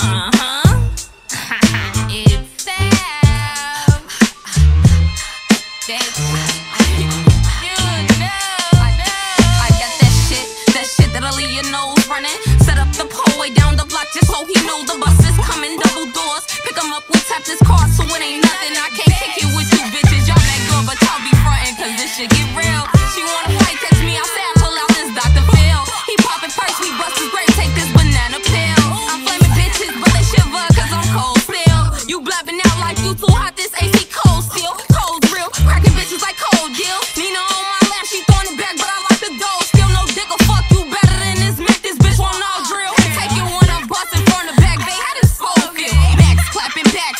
Uh-huh. just so he know the bus is coming. Double doors, pick up, we'll tap car so it ain't nothing. I can't kick too hot, this AC cold still. Cold real, cracking bitches like cold deal. Nina on my lap, she throwing it back, but I like the dough. Still no dick or fuck you better than this Mick. This bitch won't all drill. Take it when I'm bustin' from the back, babe. How this fool feel? Backs clapping, back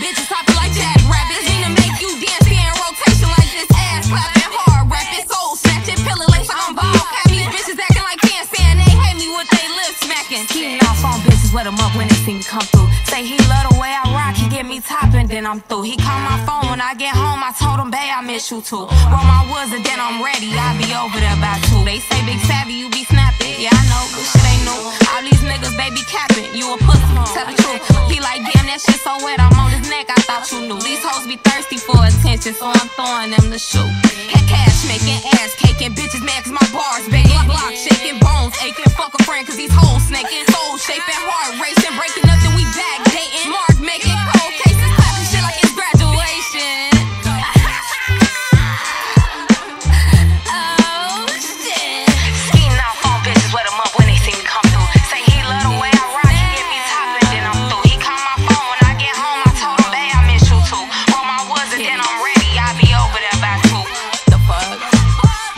bitches hopping like jack jackrabbits. Nina make you dance, be in rotation like this ass clapping. Hard rapping, soul snatching, lace like I'm ball. Have these bitches acting like can't stand, they hate me with they lips smacking. Getting off on bitches, wet 'em up when they see me come through. Say he love the way I get me topping, then I'm through. He call my phone when I get home, I told him, babe, I miss you too. Roll my woods and then I'm ready, I'll be over there by two. They say big savvy, you be snapping, yeah I know, this shit ain't new. All these niggas, be capping, you a pussy, tell the truth. He like, damn, that shit so wet, I'm on his neck, I thought you knew. These hoes be thirsty for attention, so I'm throwing them the shoe. Head cash making, ass caking, bitches mad cause my bars banging. Block shaking, bones aching, fuck a friend cause these hoes snaking. Soul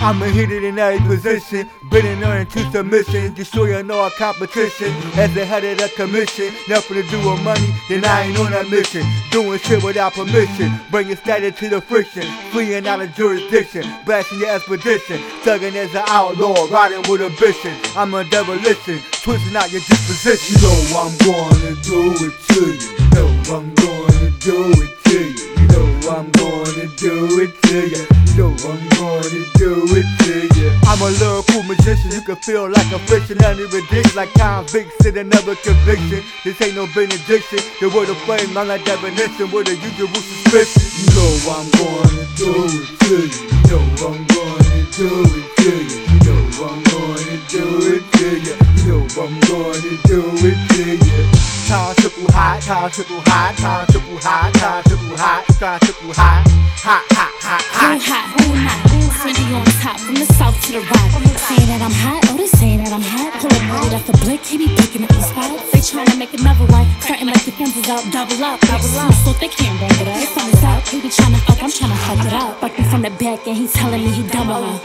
I'ma hit it in every position, bending her into submission, destroying all competition. As the head of the commission, nothing to do with money, then I ain't on a mission. Doing shit without permission, bringing status to the friction, fleeing out of jurisdiction, blasting your expedition, thugging as an outlaw, riding with a ambition. I'm a demolition, twisting out your disposition. You know I'm gonna do it to you. You know I'm gonna do it to you. You know I'm gonna do it to you. I'm gonna do it to you. I'm a lyrical magician. You can feel like a fiction under addiction, like convicts in another conviction. This ain't no benediction. The word of flame, not like definition with a usual suspicion. You know I'm gonna do it to you. You know I'm gonna do it to you. You know I'm gonna do it to you. You know I'm gonna do it to you. Time triple high, time triple high, time triple high, time triple high, time triple high, hot, hot, hot. Hot, who not? Cindy on top, from the south to the right. Saying that I'm hot, oh they saying that I'm hot. Pull up right off the blick, he be picking up the spot. They tryna make another one, frontin' like the fences out, double up, double up. So they can't bring it up. They from the south, he be tryna fuck, I'm tryna fuck it up. Fucking from the back and he telling me he double up.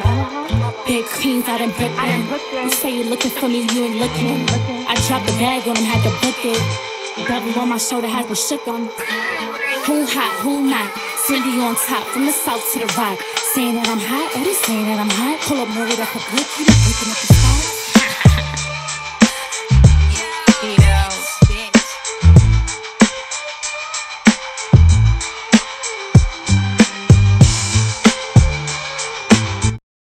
Big queens out in Brooklyn. You say you looking for me, you ain't looking. I dropped the bag on him, had to book it. Double on my shoulder, had to shook on. Who hot, who not? Cindy on top, from the south to the right. Saying that I'm hot, oh they saying that I'm hot. Pull up more with a blick, you picking up the